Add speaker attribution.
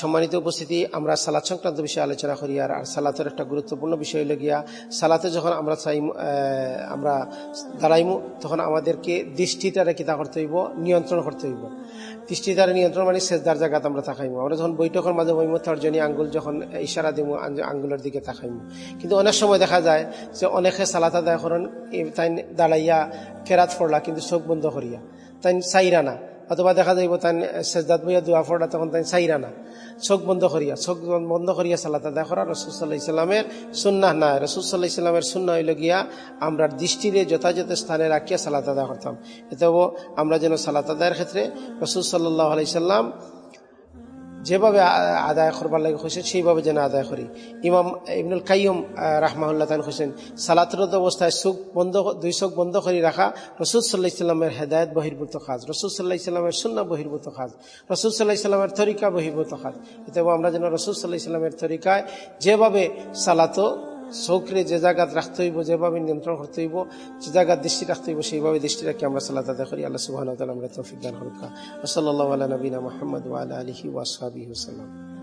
Speaker 1: সম্মানিত উপস্থিতি, আমরা সালাদ সংক্রান্ত বিষয়ে আলোচনা করি, আর সালাতের একটা গুরুত্বপূর্ণ বিষয় হলো গিয়া, সালাতে যখন আমরা চাই আমরা দাঁড়াইমু, তখন আমাদেরকে দৃষ্টিটারে কিতা করতে হইব, নিয়ন্ত্রণ করতে হইব। দৃষ্টিটারে নিয়ন্ত্রণ মানে শেষদার জায়গাতে আমরা তাকাইমু। আমরা যখন বৈঠকের মাঝে বইমু তর্জনী আঙ্গুল যখন ইশারা দিব আঙ্গুলের দিকে তাকাইমু। কিন্তু অনেক সময় দেখা যায় যে অনেকে সালাত আদায় করেন তাই দাঁড়াইয়া কেরাত ফোড়লা কিন্তু চোখ বন্ধ করিয়া। তাই চাইরা না। অথবা দেখা যাইব তাই সেজদাত বইয়া দোয়া ফোড়া তখন তাই চাইরা না। চোখ বন্ধ করিয়া, চোখ বন্ধ করিয়া সালাত আদায় করা রসুল সাল্লাহ ইসলামের সুন্না না। রসুল সাল্লাহ ইসলামের সুন্না হইল গিয়া আমরা দৃষ্টিরে যথাযথ স্থানে রাখিয়া সালাত আদায় করতাম। এতেও আমরা যেন সালাত আদায়ের ক্ষেত্রে রসুল সাল্লাহ আলাইসাল্লাম যেভাবে আদায় করবার লাগে হয়েছে সেইভাবে যেন আদায় করি। ইমাম ইবনুল কাইম রাহমাহুল্লাহ তান হোসেন সালাতরত অবস্থায় সুখ বন্ধ, দুই চোখ বন্ধ করে রাখা রসুদ সাল্লাহ ইসলামের হেদায়ত বহির্ভূত খাজ রসুদ সাল্লাহ ইসলামের শূন্য বহির্ভূত খাজ রসুদ সাল্লাহ ইসলামের তরিকা বহির্ভূত খাজ এতে আমরা যেন রসুদ সাল্লাহ ইসলামের তরিকায় যেভাবে সালাত চৌকরে যে জায়গাত রাখতে হইব, যেভাবে নিয়ন্ত্রণ করতে হইব, যে জায়গার দৃষ্টি রাখতে হইব, সেইভাবে দৃষ্টি রাখি আমরা সাল্লাহ তাদের করি। আল্লাহ সুবাহ আমরা তৌফিক দান হরকা সাল্লাহ আলা নবীনা মোহাম্মদ ওয়ালা আলহি ওয়াসাবি হুসালাম